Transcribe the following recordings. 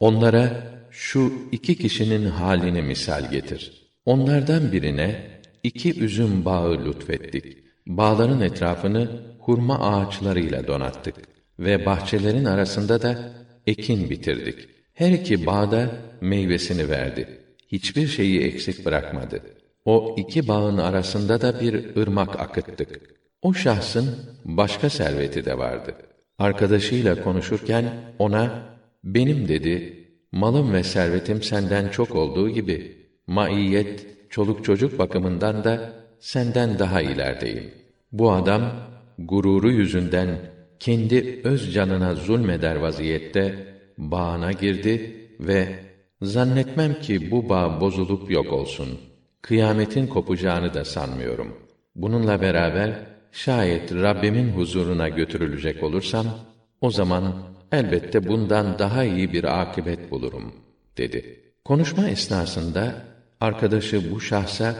Onlara şu iki kişinin halini misal getir. Onlardan birine iki üzüm bağı lütfettik. Bağların etrafını hurma ağaçlarıyla donattık ve bahçelerin arasında da ekin bitirdik. Her iki bağda meyvesini verdi. Hiçbir şeyi eksik bırakmadı. O iki bağın arasında da bir ırmak akıttık. O şahsın başka serveti de vardı. Arkadaşıyla konuşurken ona benim dedi, malım ve servetim senden çok olduğu gibi maiyet, çoluk çocuk bakımından da senden daha ilerideyim. Bu adam gururu yüzünden kendi öz canına zulmeder vaziyette bağına girdi ve zannetmem ki bu bağ bozulup yok olsun. Kıyametin kopacağını da sanmıyorum. Bununla beraber şayet Rabbimin huzuruna götürülecek olursam o zaman elbette bundan daha iyi bir akibet bulurum dedi. Konuşma esnasında arkadaşı bu şahsa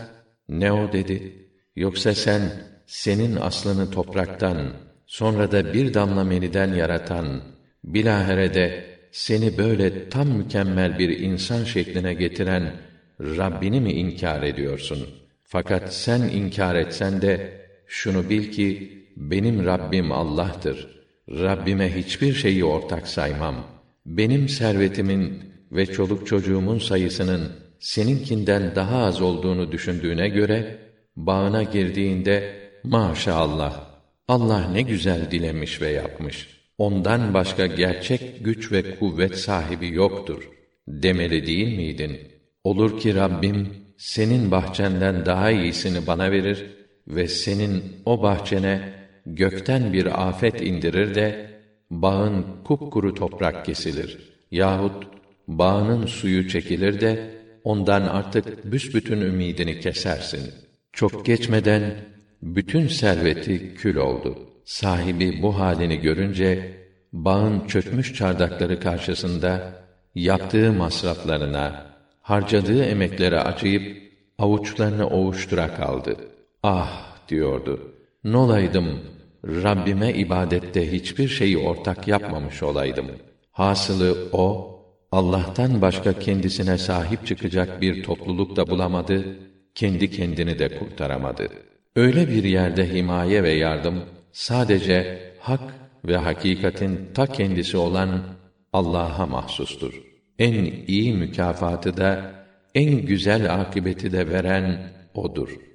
ne o dedi? Yoksa sen senin aslını topraktan sonra da bir damla meniden yaratan bilaherede seni böyle tam mükemmel bir insan şekline getiren Rabbini mi inkar ediyorsun? Fakat sen inkar etsen de şunu bil ki benim Rabbim Allah'tır. Rabbime hiçbir şeyi ortak saymam. Benim servetimin ve çoluk çocuğumun sayısının seninkinden daha az olduğunu düşündüğüne göre bağına girdiğinde maşallah Allah ne güzel dilemiş ve yapmış. Ondan başka gerçek güç ve kuvvet sahibi yoktur demeli değil miydin? Olur ki Rabbim senin bahçenden daha iyisini bana verir ve senin o bahçene gökten bir afet indirir de bağın kupkuru toprak kesilir yahut bağının suyu çekilir de ondan artık büsbütün ümidini kesersin. Çok geçmeden bütün serveti kül oldu. Sahibi bu halini görünce bağın çökmüş çardakları karşısında yaptığı masraflarına, harcadığı emeklere acıyıp avuçlarını ovuştura kaldı. Ah diyordu. Nolaydım Rabbime ibadette hiçbir şeyi ortak yapmamış olaydım. Hasılı o Allah'tan başka kendisine sahip çıkacak bir topluluk da bulamadı, kendi kendini de kurtaramadı. Öyle bir yerde himaye ve yardım sadece hak ve hakikatin ta kendisi olan Allah'a mahsustur. En iyi mükafatı da en güzel akibeti de veren odur.